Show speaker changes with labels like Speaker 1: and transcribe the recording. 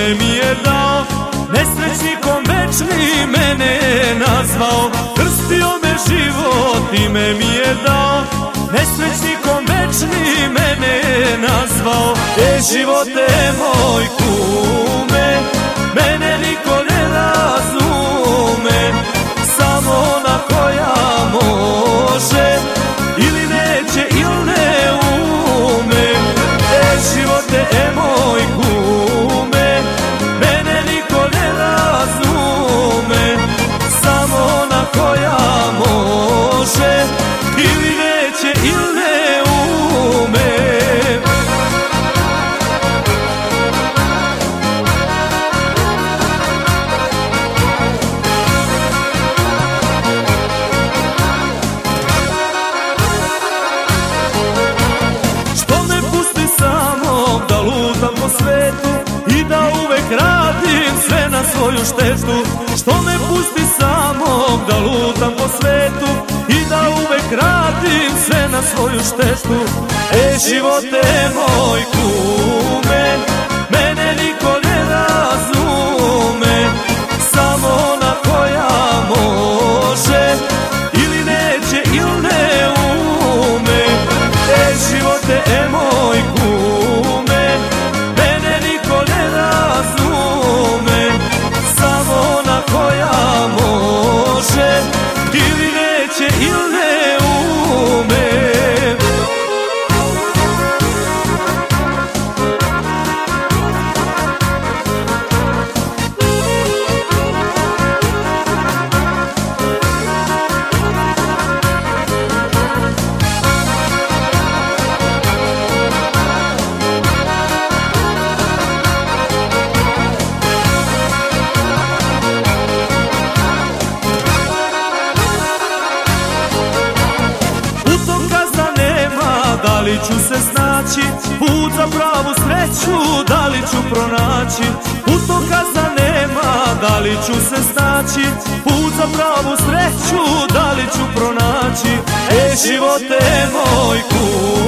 Speaker 1: ime mi je dao Nesrećnikom večni mene je nazvao. Krstio me život, ime mi je dao Nesrećnikom večni mene je nazvao. E živote moj kuće lutam po svetu I da uvek radim sve na svoju štetu. Što me pusti samo da lutam po svetu I da uvek radim sve na svoju štetu. E živote moj kume li ću se snaći Put za pravu sreću, da li ću pronaći Putokaza nema, da li ću se snaći Put za pravu sreću, da li ću pronaći E živote moj kume